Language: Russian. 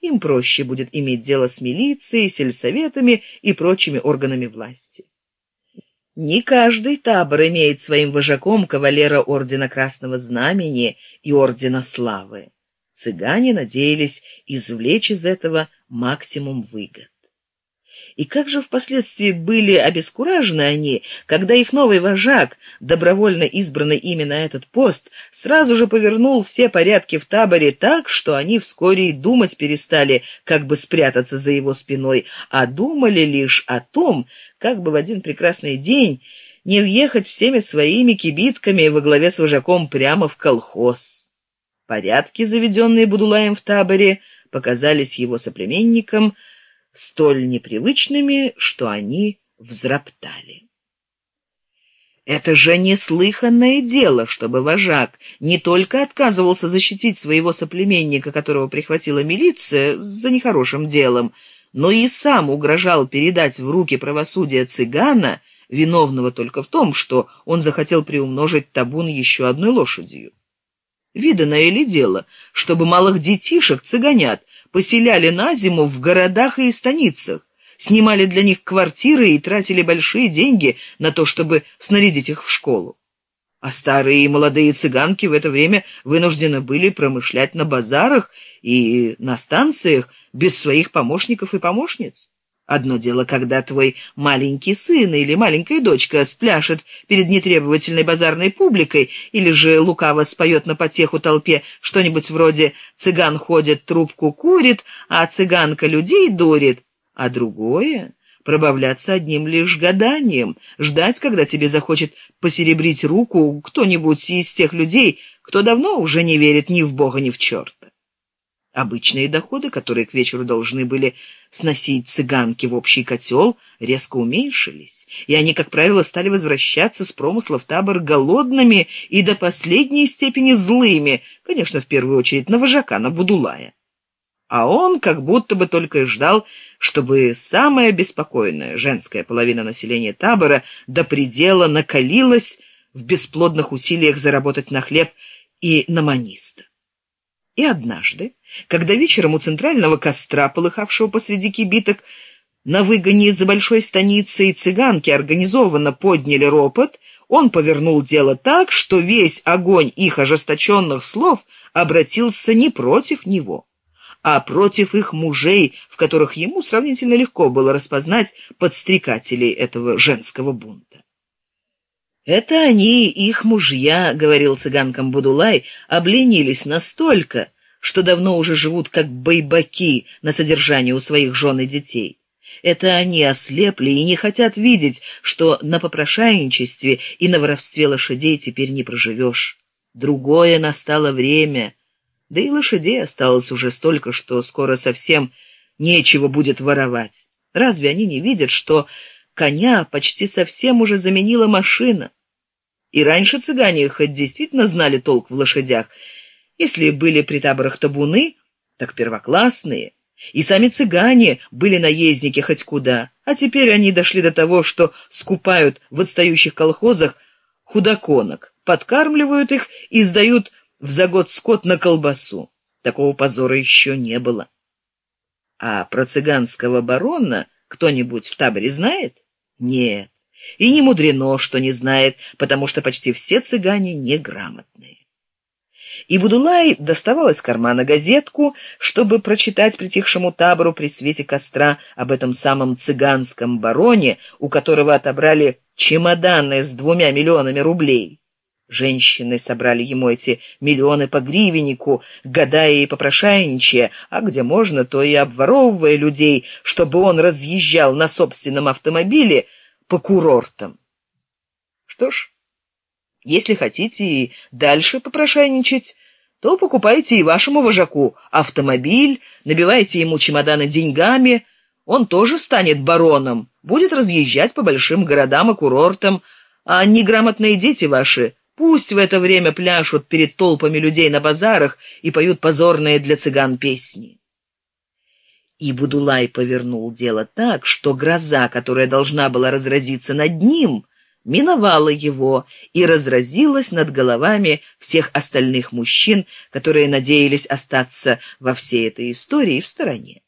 им проще будет иметь дело с милицией, сельсоветами и прочими органами власти. Не каждый табор имеет своим вожаком кавалера Ордена Красного Знамени и Ордена Славы. Цыгане надеялись извлечь из этого максимум выгод. И как же впоследствии были обескуражены они, когда их новый вожак, добровольно избранный ими на этот пост, сразу же повернул все порядки в таборе так, что они вскоре и думать перестали, как бы спрятаться за его спиной, а думали лишь о том, как бы в один прекрасный день не въехать всеми своими кибитками во главе с вожаком прямо в колхоз. Порядки, заведенные Будулаем в таборе, показались его соплеменникам – столь непривычными, что они взроптали. Это же неслыханное дело, чтобы вожак не только отказывался защитить своего соплеменника, которого прихватила милиция за нехорошим делом, но и сам угрожал передать в руки правосудия цыгана, виновного только в том, что он захотел приумножить табун еще одной лошадью. Виданное ли дело, чтобы малых детишек цыганят поселяли на зиму в городах и станицах, снимали для них квартиры и тратили большие деньги на то, чтобы снарядить их в школу. А старые и молодые цыганки в это время вынуждены были промышлять на базарах и на станциях без своих помощников и помощниц. Одно дело, когда твой маленький сын или маленькая дочка спляшет перед нетребовательной базарной публикой или же лукаво споет на потеху толпе что-нибудь вроде «цыган ходит, трубку курит, а цыганка людей дурит», а другое — пробавляться одним лишь гаданием, ждать, когда тебе захочет посеребрить руку кто-нибудь из тех людей, кто давно уже не верит ни в Бога, ни в черта. Обычные доходы, которые к вечеру должны были сносить цыганки в общий котел, резко уменьшились, и они, как правило, стали возвращаться с промысла в табор голодными и до последней степени злыми, конечно, в первую очередь на вожака, на Будулая. А он как будто бы только и ждал, чтобы самая беспокойная женская половина населения табора до предела накалилась в бесплодных усилиях заработать на хлеб и на маниста. И однажды, когда вечером у центрального костра, полыхавшего посреди кибиток, на выгоне из-за большой станицы и цыганки организованно подняли ропот, он повернул дело так, что весь огонь их ожесточенных слов обратился не против него, а против их мужей, в которых ему сравнительно легко было распознать подстрекателей этого женского бунта. Это они, их мужья, говорил цыганкам Будулай, обленились настолько, что давно уже живут как байбаки на содержании у своих жен и детей. Это они ослепли и не хотят видеть, что на попрошайничестве и на воровстве лошадей теперь не проживешь. Другое настало время, да и лошадей осталось уже столько, что скоро совсем нечего будет воровать. Разве они не видят, что коня почти совсем уже заменила машина? И раньше цыгане хоть действительно знали толк в лошадях, если были при таборах табуны, так первоклассные. И сами цыгане были наездники хоть куда, а теперь они дошли до того, что скупают в отстающих колхозах худоконок, подкармливают их и сдают в за год скот на колбасу. Такого позора еще не было. А про цыганского барона кто-нибудь в таборе знает? Нет. И не мудрено, что не знает, потому что почти все цыгане неграмотные. И Будулай доставал из кармана газетку, чтобы прочитать притихшему табору при свете костра об этом самом цыганском бароне, у которого отобрали чемоданы с двумя миллионами рублей. Женщины собрали ему эти миллионы по гривеннику, гадая и попрошайничая, а где можно, то и обворовывая людей, чтобы он разъезжал на собственном автомобиле, по курортам. Что ж, если хотите и дальше попрошайничать, то покупайте и вашему вожаку автомобиль, набивайте ему чемоданы деньгами, он тоже станет бароном, будет разъезжать по большим городам и курортам, а неграмотные дети ваши пусть в это время пляшут перед толпами людей на базарах и поют позорные для цыган песни. И Будулай повернул дело так, что гроза, которая должна была разразиться над ним, миновала его и разразилась над головами всех остальных мужчин, которые надеялись остаться во всей этой истории в стороне.